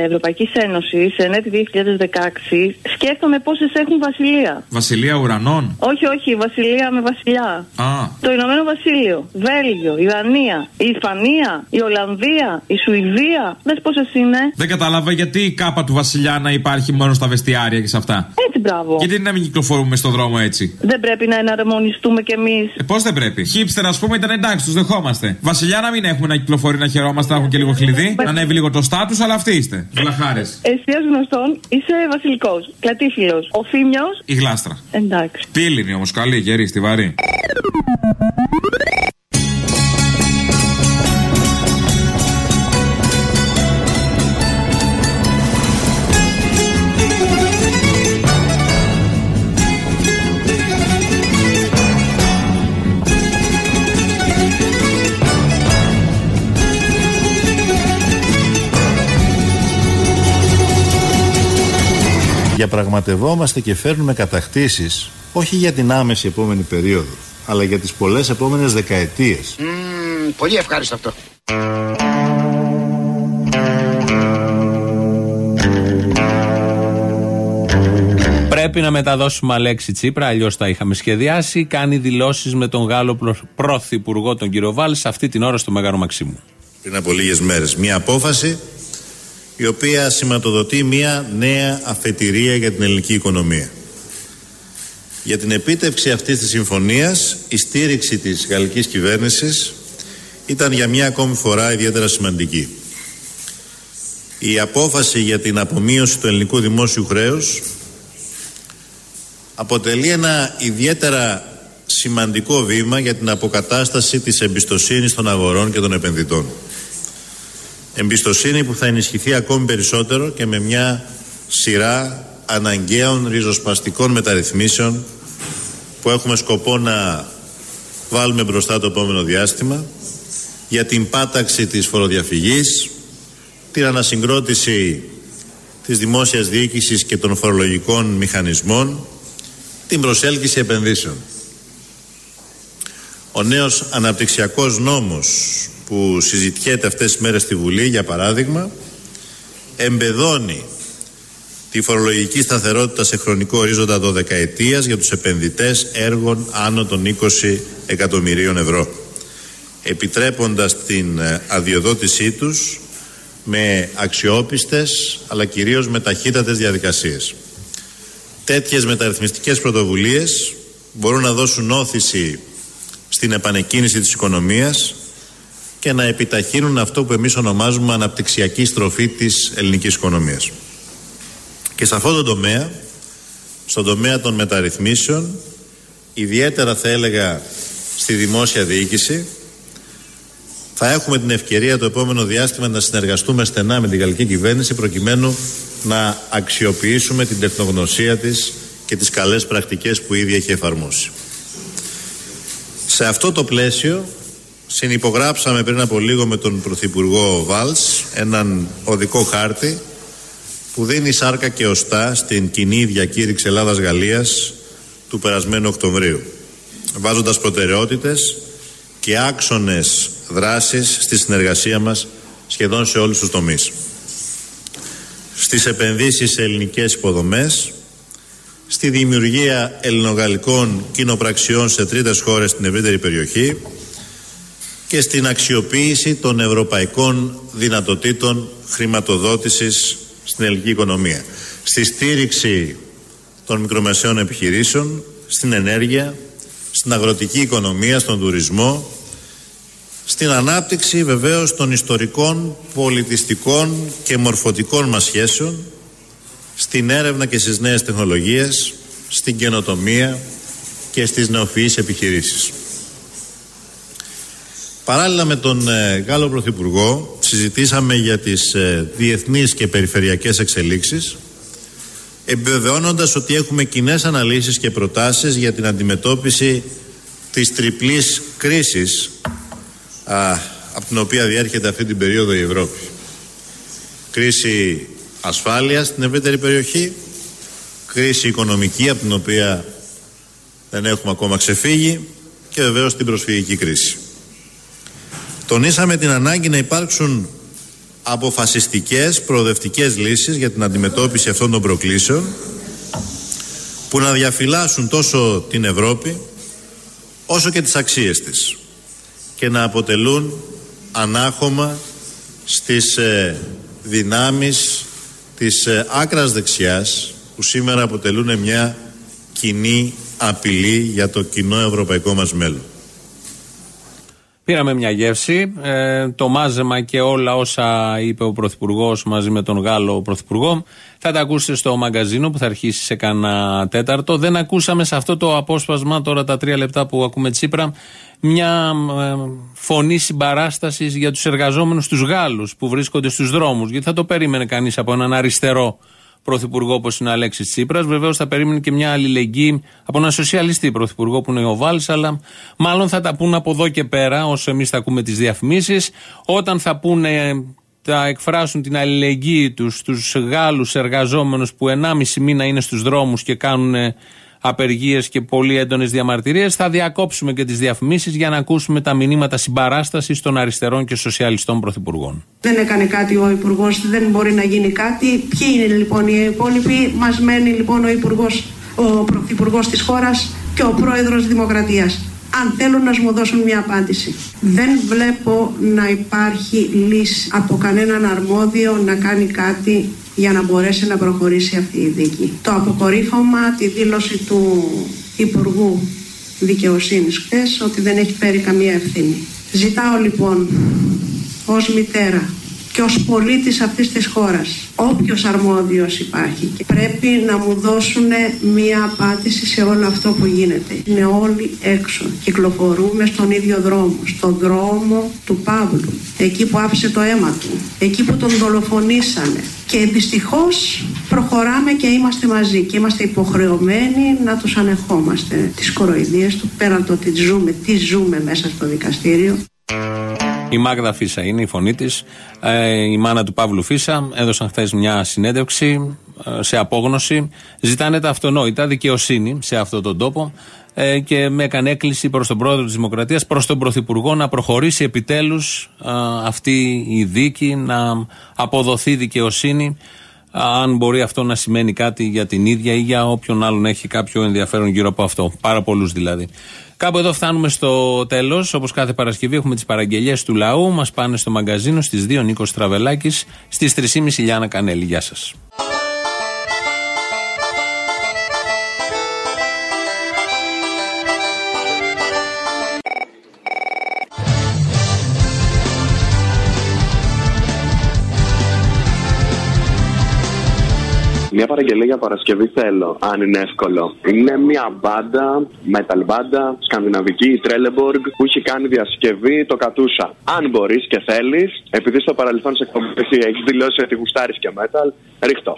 Ευρωπαϊκής Ένωσης, εν έτη 2016, σκέφτομαι πόσες έχουν βασιλεία. Βασιλεία ουρανών; Όχι, όχι, βασιλεία με βασιλιά. Α. Το Ηνωμένο Βασίλειο, Βέλγιο, η Δανία, η Ισπανία, η Ολλανδία, η Σουηδία. Δε πόσες είναι; Δεν κατάλαβα γιατί η κάπα του Βασιλιά να υπάρχει μόνο στα βεστιάρια και σε αυτά. Έτσι, μπράβο. Γιατί να μην κυκλοφορούμε στον δρόμο έτσι; Δεν πρέπει να εναρμονιστούμε κι εμείς. Ε, Πώς δεν πρέπει; Χίπστερ, ας πούμε, ήταν εντάξει, τους δεχόμαστε. Βασιλιά να μην έχουμε να κυκλοφορεί, να χαιρόμαστε, να έχουν και λίγο χλειδί, να ανέβει λίγο το στάτους, αλλά αυτοί είστε. Βλαχάρες. Εσύ ως γνωστόν είσαι βασιλικός, κλατήφιλος. Ο Φίμιο. Η γλάστρα. Εντάξει. Πύληνη όμως, καλή, γερή, στιβαρή. Διαπραγματευόμαστε και φέρνουμε κατακτήσεις όχι για την άμεση επόμενη περίοδο, αλλά για τις πολλές επόμενες δεκαετίες. Μμμ, πολύ ευχάριστο αυτό. Πρέπει να μεταδώσουμε Αλέξη Τσίπρα, αλλιώς τα είχαμε σχεδιάσει. Κάνει δηλώσεις με τον Γάλλο προ- πρωθυπουργό, τον κύριο Βάλ, σε αυτή την ώρα στο Μέγαρο Μαξίμου. Πριν από λίγες μέρες. Μια απόφαση η οποία σηματοδοτεί μια νέα αφετηρία για την ελληνική οικονομία. Για την επίτευξη αυτής της συμφωνίας, η στήριξη της γαλλικής κυβέρνησης ήταν για μια ακόμη φορά ιδιαίτερα σημαντική. Η απόφαση για την απομείωση του ελληνικού δημόσιου χρέους αποτελεί ένα ιδιαίτερα σημαντικό βήμα για την αποκατάσταση της εμπιστοσύνης των αγορών και των επενδυτών. Εμπιστοσύνη που θα ενισχυθεί ακόμη περισσότερο και με μια σειρά αναγκαίων ριζοσπαστικών μεταρρυθμίσεων που έχουμε σκοπό να βάλουμε μπροστά το επόμενο διάστημα για την πάταξη της φοροδιαφυγής, την ανασυγκρότηση της δημόσιας διοίκησης και των φορολογικών μηχανισμών, την προσέλκυση επενδύσεων. Ο νέος αναπτυξιακός νόμος που συζητιέται αυτές τις μέρες στη Βουλή, για παράδειγμα, εμπεδώνει τη φορολογική σταθερότητα σε χρονικό ορίζοντα 12 ετίας για τους επενδυτές έργων άνω των 20 εκατομμυρίων ευρώ επιτρέποντας την ε, αδειοδότησή τους με αξιόπιστες αλλά κυρίως με ταχύτατες διαδικασίες. Τέτοιες μεταρρυθμιστικές πρωτοβουλίες μπορούν να δώσουν όθηση στην επανεκκίνηση της οικονομίας και να επιταχύνουν αυτό που εμείς ονομάζουμε αναπτυξιακή στροφή της ελληνικής οικονομίας. Και σε αυτό το τομέα, στον τομέα των μεταρρυθμίσεων, ιδιαίτερα θα έλεγα στη δημόσια διοίκηση, θα έχουμε την ευκαιρία το επόμενο διάστημα να συνεργαστούμε στενά με την γαλλική κυβέρνηση προκειμένου να αξιοποιήσουμε την τεχνογνωσία της και τις καλές πρακτικές που ήδη έχει εφαρμόσει. Σε αυτό το πλαίσιο συνυπογράψαμε πριν από λίγο με τον Πρωθυπουργό Βάλς έναν οδικό χάρτη που δίνει σάρκα και οστά στην κοινή διακήρυξη Ελλάδας-Γαλλίας του περασμένου Οκτωβρίου βάζοντας προτεραιότητες και άξονες δράσεις στη συνεργασία μας σχεδόν σε όλους τους τομείς. Στις επενδύσεις σε ελληνικές υποδομές, στη δημιουργία ελληνογαλλικών κοινοπραξιών σε τρίτες χώρες στην ευρύτερη περιοχή και στην αξιοποίηση των ευρωπαϊκών δυνατοτήτων χρηματοδότησης στην ελληνική οικονομία. Στη στήριξη των μικρομεσαίων επιχειρήσεων, στην ενέργεια, στην αγροτική οικονομία, στον τουρισμό, στην ανάπτυξη βεβαίως των ιστορικών, πολιτιστικών και μορφωτικών μας σχέσεων, στην έρευνα και στις νέες τεχνολογίες, στην καινοτομία και στις νεοφυείς επιχειρήσεις. Παράλληλα με τον ε, Γάλλο Πρωθυπουργό συζητήσαμε για τις ε, διεθνείς και περιφερειακές εξελίξεις επιβεβαιώνοντας ότι έχουμε κοινές αναλύσεις και προτάσεις για την αντιμετώπιση της τριπλής κρίσης α, από την οποία διέρχεται αυτή την περίοδο η Ευρώπη. Κρίση ασφάλειας στην ευρύτερη περιοχή, κρίση οικονομική από την οποία δεν έχουμε ακόμα ξεφύγει και βεβαίως την προσφυγική κρίση. Τονίσαμε την ανάγκη να υπάρξουν αποφασιστικές προοδευτικές λύσεις για την αντιμετώπιση αυτών των προκλήσεων που να διαφυλάσσουν τόσο την Ευρώπη όσο και τις αξίες της και να αποτελούν ανάχωμα στις ε, δυνάμεις της ε, άκρας δεξιάς που σήμερα αποτελούν μια κοινή απειλή για το κοινό ευρωπαϊκό μας μέλλον. Πήραμε μια γεύση. Ε, το μάζεμα και όλα όσα είπε ο Πρωθυπουργός μαζί με τον Γάλλο Πρωθυπουργό θα τα ακούσετε στο μαγκαζίνο που θα αρχίσει σε κανένα τέταρτο. Δεν ακούσαμε σε αυτό το απόσπασμα, τώρα τα τρία λεπτά που ακούμε Τσίπρα, μια ε, φωνή συμπαράστασης για τους εργαζόμενους τους Γάλλους που βρίσκονται στους δρόμους. Γιατί θα το περίμενε κανείς από έναν αριστερό πρωθυπουργό όπως είναι ο Αλέξης Τσίπρας. Βεβαίως θα περίμενε και μια αλληλεγγύη από έναν σοσιαλιστή πρωθυπουργό που είναι ο Βάλ, αλλά μάλλον θα τα πούνε από εδώ και πέρα, όσο εμείς θα ακούμε τις διαφημίσεις. Όταν θα πούνε, θα εκφράσουν την αλληλεγγύη τους στους Γάλλους εργαζόμενους που 1,5 μήνα είναι στους δρόμους και κάνουν απεργίες και πολύ έντονες διαμαρτυρίες θα διακόψουμε και τις διαφημίσεις για να ακούσουμε τα μηνύματα συμπαράστασης των αριστερών και σοσιαλιστών πρωθυπουργών. Δεν έκανε κάτι ο Υπουργός, δεν μπορεί να γίνει κάτι. Ποιοι είναι λοιπόν οι υπόλοιποι, μας μένει λοιπόν ο Υπουργός, ο Πρωθυπουργός της χώρας και ο Πρόεδρος Δημοκρατίας. Αν θέλουν να μου δώσουν μια απάντηση. Δεν βλέπω να υπάρχει λύση από κανέναν αρμόδιο να κάνει κάτι για να μπορέσει να προχωρήσει αυτή η δίκη. Το αποκορύφωμα, τη δήλωση του Υπουργού Δικαιοσύνης χθες ότι δεν έχει φέρει καμία ευθύνη. Ζητάω λοιπόν ως μητέρα και ως πολίτης αυτής της χώρας όποιος αρμόδιος υπάρχει και πρέπει να μου δώσουν μία απάντηση σε όλο αυτό που γίνεται. Είναι όλοι έξω. Κυκλοφορούμε στον ίδιο δρόμο. Στον δρόμο του Παύλου. Εκεί που άφησε το αίμα του. Εκεί που τον δολοφονήσανε. Και δυστυχώς προχωράμε και είμαστε μαζί και είμαστε υποχρεωμένοι να τους ανεχόμαστε τις κοροϊδίες του πέραν το ότι ζούμε, τι ζούμε μέσα στο δικαστήριο. Η Μάγδα Φίσα είναι η φωνή της. η μάνα του Παύλου Φίσα έδωσαν χθες μια συνέντευξη ε, σε απόγνωση. Ζητάνε τα αυτονόητα, δικαιοσύνη σε αυτόν τον τόπο ε, και με έκανε έκκληση προς τον πρόεδρο της Δημοκρατίας, προς τον Πρωθυπουργό να προχωρήσει επιτέλους αυτή η δίκη, να αποδοθεί δικαιοσύνη. Αν μπορεί αυτό να σημαίνει κάτι για την ίδια ή για όποιον άλλον έχει κάποιο ενδιαφέρον γύρω από αυτό. Πάρα πολλούς δηλαδή. Κάπου εδώ φτάνουμε στο τέλος. Όπως κάθε Παρασκευή έχουμε τις παραγγελίες του λαού. Μας πάνε στο μαγκαζίνο στις 2 Νίκος Τραβελάκης, στις 3.30 Λιάνα Κανέλη. Γεια σας. Μια παραγγελία για Παρασκευή θέλω, αν είναι εύκολο. Είναι μια μπάντα, metal μπάντα, σκανδιναβική, η Trelleborg, που έχει κάνει διασκευή το Κατούσα. Αν μπορείς και θέλεις, επειδή στο παρελθόν σε εκπομπή έχεις δηλώσει ότι γουστάρεις και metal, ρίχτω.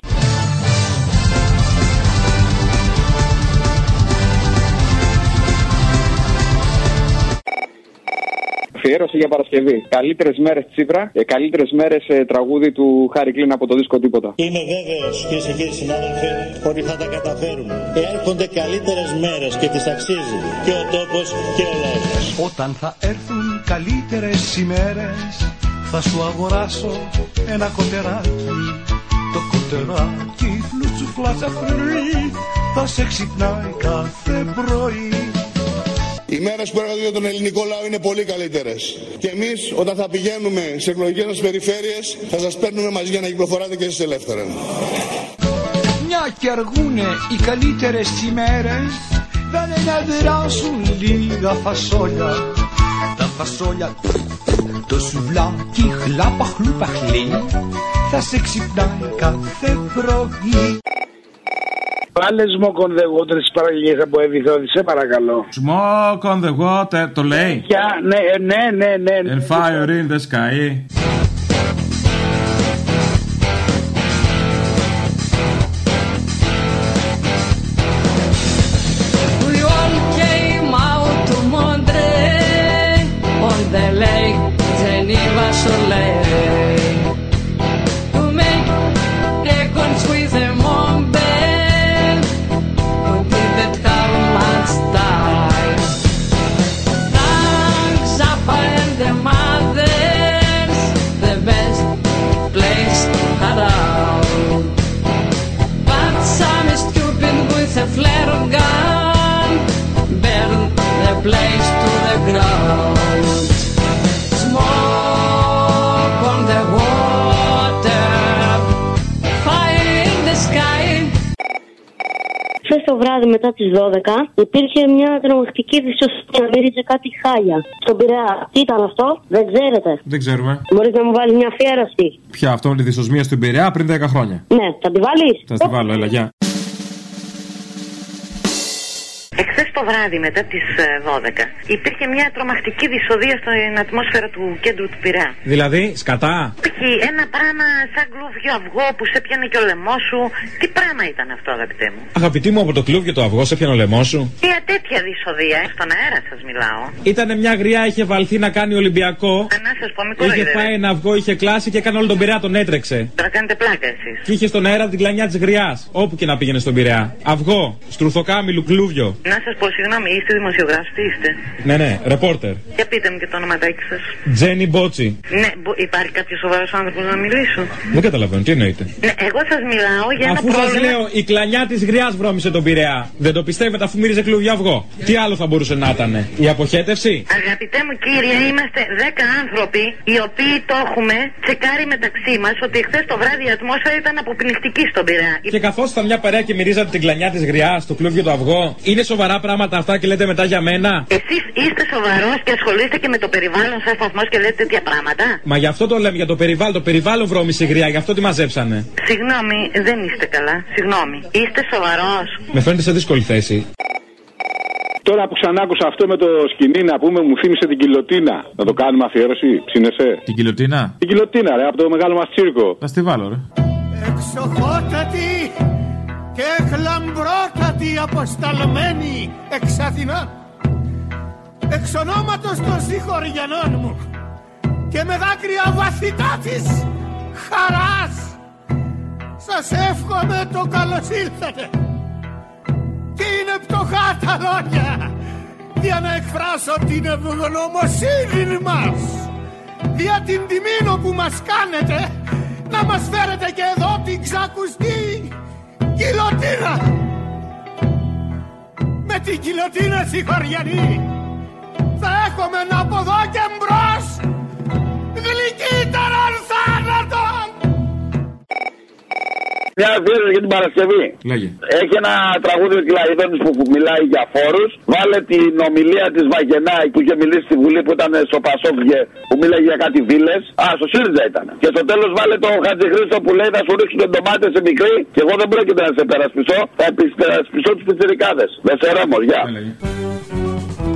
Αφιέρωση για Παρασκευή. Καλύτερες μέρες Τσίπρα, καλύτερες μέρες τραγούδι του Χάρη Κλίν από το δίσκο Τίποτα. Είμαι βέβαιος, κυρίες και κύριοι συνάδελφοι, ότι θα τα καταφέρουμε. Έρχονται καλύτερες μέρες και τις αξίζει και ο τόπος και ο λαός. Όταν θα έρθουν καλύτερες ημέρες, θα σου αγοράσω ένα κοντεράκι. Το κοντεράκι φλουτσουφλάτσα φρουρί, θα σε ξυπνάει κάθε πρωί. Οι μέρες που έρχονται για τον ελληνικό λαό είναι πολύ καλύτερες. Και εμείς, όταν θα πηγαίνουμε σε εκλογικές μας περιφέρειες, θα σας παίρνουμε μαζί για να κυκλοφοράτε και εσείς ελεύθερα. Μια και αργούνε οι καλύτερες ημέρες Δεν είναι να δράσουν λίγα φασόλια Τα φασόλια το σουβλάκι χλάπα χλούπα χλί Θα σε ξυπνάει κάθε πρωί Βάλε smoke on the water στι παραγωγέ από Εβιθόδη, σε παρακαλώ. Smoke on the water, το λέει. Για, ναι, ναι, ναι, ναι. And fire in the sky. Βράδυ μετά τις 12 υπήρχε μια τρομακτική δυσοσία. Μύριζε κάτι χάλια στον Πειραιά. Τι ήταν αυτό, δεν ξέρετε. Δεν ξέρουμε. Μπορείς να μου βάλεις μια αφιέρωση. Ποια αυτό με τη δυσοσμία στην Πειραιά πριν 10 χρόνια. Ναι, θα τη βάλεις. Θα στη βάλω, έλα, γεια. Εχθές το βράδυ μετά τις 12 υπήρχε μια τρομακτική δυσοδεία στην ατμόσφαιρα του κέντρου του Πειραιά. Δηλαδή, σκατά; Υπήρχε ένα πράγμα σαν γλούβιο αυγό που σε πιανε και ο λαιμό σου. Τι πράγμα ήταν αυτό, αγαπητέ μου; Αγαπητή μου από το κλούβιο το αυγό, σε πιάνο λαιμό σου; Μια τέτοια δυσοδεία, ε, στον αέρα σας μιλάω. Ήταν μια γριά, είχε βαλθεί να κάνει Ολυμπιακό. Α, να σα πω, μην Είχε κοροϊδεύετε. φάει ένα αυγό, είχε κλάσει και έκανε όλο τον Πειραιά, τον έτρεξε. Τώρα κάνετε πλάκα εσείς. Και είχε στον αέρα την κλανιά της γριάς. Όπου και να πήγαινε στον Πειραιά. Αυγό, στρουθοκάμιλου, κλούβιο. Να σας πω, συγγνώμη, είστε δημοσιογράφο, τι είστε. Ναι, ναι, ρεπόρτερ. Για πείτε μου και το ονοματάκι σας. Τζένι Μπότσι. Ναι, μπο- υπάρχει κάποιος σοβαρός άνθρωπος να μιλήσω; Δεν καταλαβαίνω, τι εννοείται. Ναι, εγώ σας μιλάω για ένα Αφού σας πρόβλημα. λέω, η κλανιά της γριάς βρώμησε τον Πειραιά. Δεν το πιστεύετε αφού μύριζε κλούβιο αυγό. Τι άλλο θα μπορούσε να ήταν, Η αποχέτευση; Αγαπητέ μου κύριε, είμαστε 10 άνθρωποι οι οποίοι το έχουμε τσεκάρει μεταξύ μας ότι χθες το βράδυ η ατμόσφαιρα ήταν αποπνιχτική στον Πειραιά. Και καθώς ήταν μια παρέα και μυρίζατε την κλανιά της γριάς, το κλούβιο το αυγό, είναι σοβαρά πράγματα αυτά και λέτε μετά για μένα; Εσείς είστε σοβαρός και ασχολείστε και με το περιβάλλον σαν σταθμό και λέτε τέτοια πράγματα; Μα γι' αυτό το λέμε για το περιβάλλον. Το περιβάλλον βρώμησε η γριά, γι' αυτό τη μαζέψανε. Συγγνώμη, δεν είστε καλά. Συγγνώμη. Είστε σοβαρός. Με φαίνεται σε δύσκολη θέση. Τώρα που ξανάκουσα αυτό με το σκηνή να πούμε, μου θύμισε την κιλοτίνα. Να το κάνουμε αφιέρωση, ψήνεσαι; Την κιλοτίνα; Την κιλοτίνα, ρε, από το μεγάλο μας τσίρκο. Θα στη βάλω, ρε. Εξοχότατη και χλαμπρότατη αποσταλμένη εξ Αθηνά εξ ονόματος των συγχωριανών μου και με δάκρυα βαθυτά της χαράς σας εύχομαι το καλώς ήλθατε και είναι πτωχά τα λόγια για να εκφράσω την ευγνωμοσύνη μας δια την τιμήνο που μας κάνετε να μας φέρετε και εδώ την ξακουστή κιλοτίνα! Με την κιλοτίνα συγχωριανή θα έχουμε από εδώ και μπρος. Γλυκύτερον θάνατον Μια αφιέρωση για την Παρασκευή. Λέγε. Έχει ένα τραγούδι ο Κυλαϊδόνη που μιλάει για φόρους. Βάλε την ομιλία της Βαγενάη που είχε μιλήσει στη Βουλή που ήταν στο Πασόφγε που μίλαγε για κάτι βίλες. Α, στο ΣΥΡΙΖΑ ήταν. Και στο τέλος βάλε το Χατζηχρήστο που λέει θα σου ρίξουν ντομάτες σε μικρή και εγώ δεν πρόκειται να σε περασπιστώ. Θα επισπερασπιστώ του πιτσιρικάδες. Δεν σε ρέμο, γεια.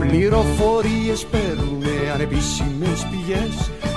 Πληροφορίες παίρνουνε ανεπίσημες πηγές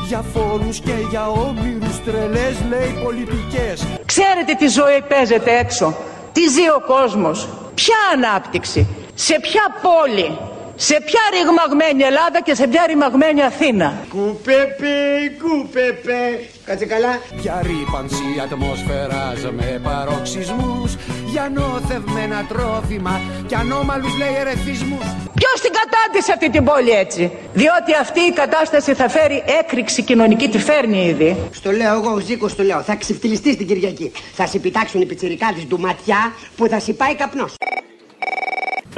Για φόρους και για όμοιρους τρελές λέει πολιτικές Ξέρετε τι ζωή παίζεται έξω. Τι ζει ο κόσμος. Ποια ανάπτυξη. Σε ποια πόλη. Σε ποια ρηγμαγμένη Ελλάδα και σε ποια ρηγμαγμένη Αθήνα; Κουπέπε, κουπέπε Κάτσε καλά Για ρήπανση ατμόσφαιρας με παροξισμούς Για νοθευμένα τρόφιμα και ανώμαλους λέει ερεθισμούς Ποιος την κατάντησε αυτή την πόλη έτσι; Διότι αυτή η κατάσταση θα φέρει έκρηξη κοινωνική, τη φέρνει ήδη. Στο λέω εγώ, ο Ζήκος το λέω. Θα ξεφτυλιστείς την Κυριακή. Θα σε πιτάξουν οι πιτσιρικάδες του ματιά που θα σε πάει καπνός.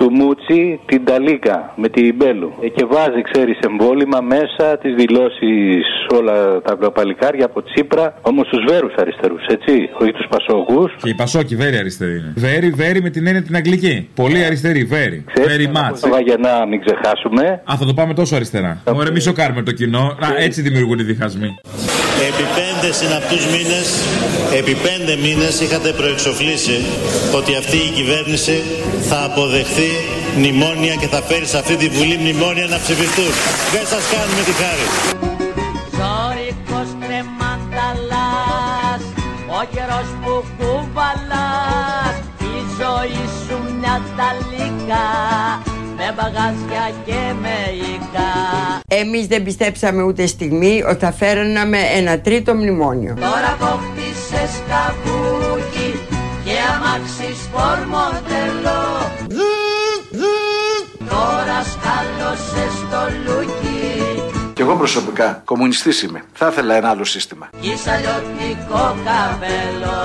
Του Μούτσι την Ταλίκα με την Μπέλου. Ε, και βάζει, ξέρεις, εμβόλυμα μέσα τις δηλώσεις όλα τα παλικάρια από Τσίπρα, όμως τους βέρους αριστερούς, έτσι, όχι τους Πασόκους. Και η Πασόκη, βέρη αριστερή είναι. Βέρη, βέρη με την έννοια την αγγλική. Πολύ αριστερή, βέρη. Βέρη μάτς. Το Βαγενά, μην ξεχάσουμε. Α, θα το πάμε τόσο αριστερά. Ωραία, μη σοκάρουμε το κοινό. Α, έτσι δημιουργούν οι διχασμοί. Επί πέντε συναπτούς μήνες, επί πέντε μήνες είχατε προεξοφλήσει ότι αυτή η κυβέρνηση θα αποδεχθεί μνημόνια και θα φέρει σε αυτή τη Βουλή μνημόνια να ψηφιστούν. Δεν σας κάνουμε τη χάρη. Ζώρικος κρεμανταλάς Ο καιρός που κουβαλάς Η ζωή σου μια ταλίκα Με μπαγάζια και με οικά Εμείς δεν πιστέψαμε ούτε στιγμή ότι θα φέρναμε ένα τρίτο μνημόνιο. Τώρα αποκτήσες καβούκι Και αμάξι σπορμοτελό εγώ προσωπικά κομμουνιστής είμαι. Θα ήθελα ένα άλλο σύστημα. Κι σαλιωτικό καπέλο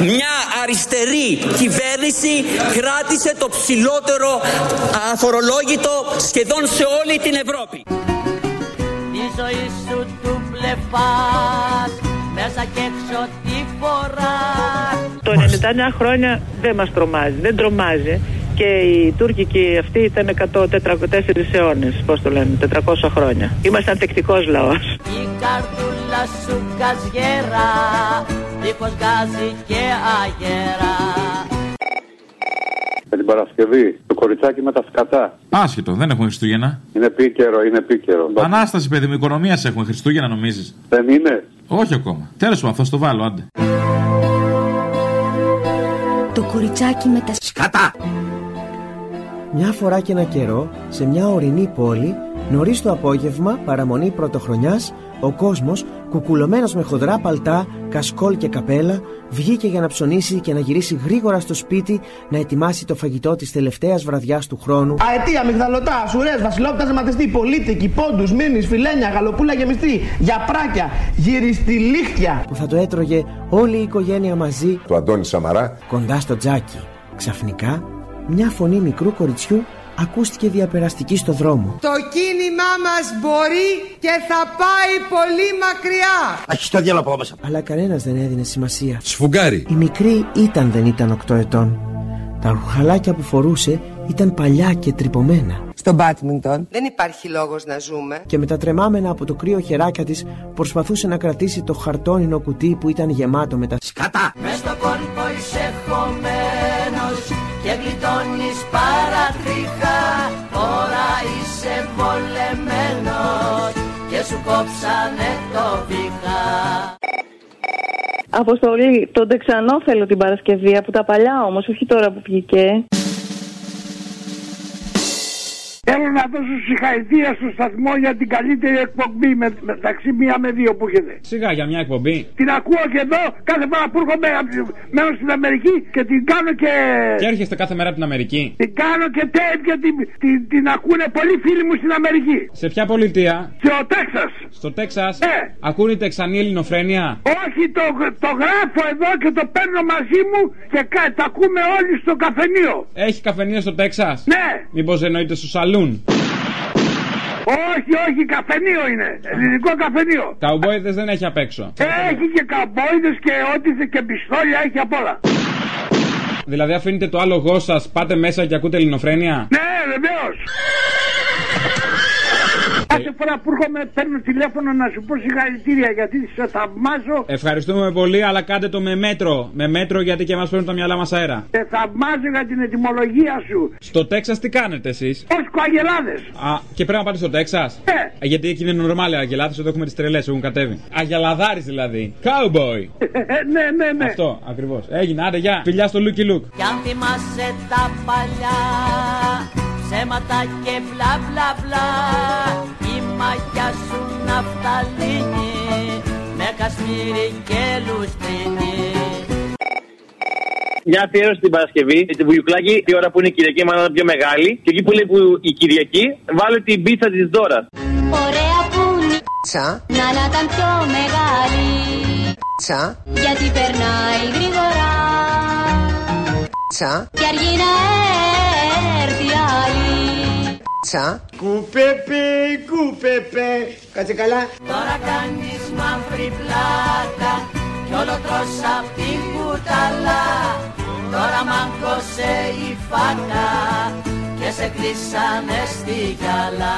Μια αριστερή κυβέρνηση κράτησε το ψηλότερο αφορολόγητο σχεδόν σε όλη την Ευρώπη. Τη ζωή σου του μπλεφάς Μέσα και έξω τι φοράς Το 99 χρόνια δεν μας τρομάζει, δεν τρομάζει. Και οι Τούρκοι αυτοί ήταν 100, 400 αιώνες, πώς το λένε, 400 χρόνια. Είμαστε ανθεκτικός λαός. Η καρδούλα σου καζιέρα Δίχως γκάζι και αγέρα Με την Παρασκευή, το κοριτσάκι με τα σκατά. Άσχετο, δεν έχουμε Χριστούγεννα. Είναι επίκαιρο, είναι επίκαιρο. Ανάσταση, παιδί μου, οικονομίας έχουμε Χριστούγεννα, νομίζεις; Δεν είναι. Όχι ακόμα. Τέλος πάντων, θα στο βάλω, άντε. Το κοριτσάκι με τα σκατά. Μια φορά και ένα καιρό, σε μια ορεινή πόλη, νωρίς το απόγευμα, παραμονή πρωτοχρονιάς, ο κόσμος, κουκουλωμένος με χοντρά παλτά, κασκόλ και καπέλα, βγήκε για να ψωνίσει και να γυρίσει γρήγορα στο σπίτι να ετοιμάσει το φαγητό της τελευταίας βραδιάς του χρόνου. Αετία, μυγδαλωτά, σουρές, βασιλόπτα, ζεματιστή, πολίτικη, πόντους, μήνυ, φιλένια, γαλοπούλα γεμιστή, γιαπράκια, γυριστηλίχτια. Που θα το έτρωγε όλη η οικογένεια μαζί, του Αντώνη Σαμαρά, κοντά στο τζάκι. Ξαφνικά, μια φωνή μικρού κοριτσιού ακούστηκε διαπεραστική στο δρόμο. Το κίνημά μας μπορεί και θα πάει πολύ μακριά. Αχι το διάλογο μέσα. Αλλά κανένας δεν έδινε σημασία. Σφουγγάρι. Η μικρή ήταν δεν ήταν 8 ετών. Τα ρουχαλάκια που φορούσε ήταν παλιά και τρυπωμένα. Στο μπάτμιντον δεν υπάρχει λόγος να ζούμε. Και με τα τρεμάμενα από το κρύο χεράκια της προσπαθούσε να κρατήσει το χαρτόνινο κουτί που ήταν γεμάτο με τα σκατά. Μες στο κόλπο είσαι χωμένος και γλιτώνεις παρατρίχα Τώρα είσαι βολεμένος και σου κόψανε το βήχα Αποστολή, τον Τεξανό θέλω την Παρασκευή, από τα παλιά όμως, όχι τώρα που βγήκε. Θέλω να δώσω συγχαρητήρια στο σταθμό για την καλύτερη εκπομπή με, μεταξύ μία με δύο που έχετε. Σιγά για μια εκπομπή. Την ακούω και εδώ κάθε φορά που έρχομαι μένω στην Αμερική και την κάνω και. Και έρχεστε κάθε μέρα από την Αμερική. Την κάνω και tape και την, την, την ακούνε πολλοί φίλοι μου στην Αμερική. Σε ποια πολιτεία; Στο Τέξας. Στο Τέξας. Ναι. Ακούνε η Τεξανή ελληνοφρένεια; Όχι, το, το γράφω εδώ και το παίρνω μαζί μου και κα, τα ακούμε όλοι στο καφενείο. Έχει καφενείο στο Τέξας; Ναι. Μήπως εννοείται στο σαλούν. Όχι, όχι, καφενείο είναι. Ελληνικό καφενείο. Καουμπόιδες δεν έχει απ' έξω. Έχει και καμπόιδε και ό,τι θε και πιστόλια έχει απ' όλα. Δηλαδή αφήνετε το άλογό σας, πάτε μέσα και ακούτε ελληνοφρένεια; Ναι, βεβαίως. Κάθε φορά που έρχομαι παίρνω τηλέφωνο να σου πω συγχαρητήρια γιατί σε θαυμάζω Ευχαριστούμε πολύ, αλλά κάντε το με μέτρο. Με μέτρο γιατί και εμάς παίρνουν τα μυαλά μας αέρα. σε θαυμάζω για την ετοιμολογία σου. Στο Τέξας τι κάνετε εσείς; Όσκο αγελάδες. Α, και πρέπει να πάτε στο Τέξας; Ναι. Γιατί εκεί είναι νορμάλ αγελάδες, εδώ έχουμε τις τρελές, έχουν κατέβει. Αγελαδάρι δηλαδή. Cowboy. ναι, ναι, ναι. Αυτό ακριβώς. Έγινε, άντε, γεια. Φιλιά στο Λούκι Λουκ. Κι αν θυμάσαι τα παλιά ψέματα και μπλα μπλα μπλα. Η μαγιά σου ναφθαλίνη με κασμίρι και λουστρίνη Μια αφιέρωση την Παρασκευή, τη Βουγιουκλάκη, τη ώρα που είναι η Κυριακή, μάλλον είναι πιο μεγάλη. Και εκεί που λέει που η Κυριακή, βάλε την πίτσα της Δώρας. Ωραία που είναι η πίτσα. Να να ήταν πιο μεγάλη. Πίτσα. Γιατί περνάει γρήγορα. Πίτσα. Και αργεί να έρθει άλλη πίτσα. Κουπέπε, κουπέπε. Κάτσε καλά. Τώρα κάνεις μαύρη πλάτα κι όλο τρως απ' την κουταλά. Τώρα μαγκώσε η φάτα και σε κλείσανε στη γυαλά.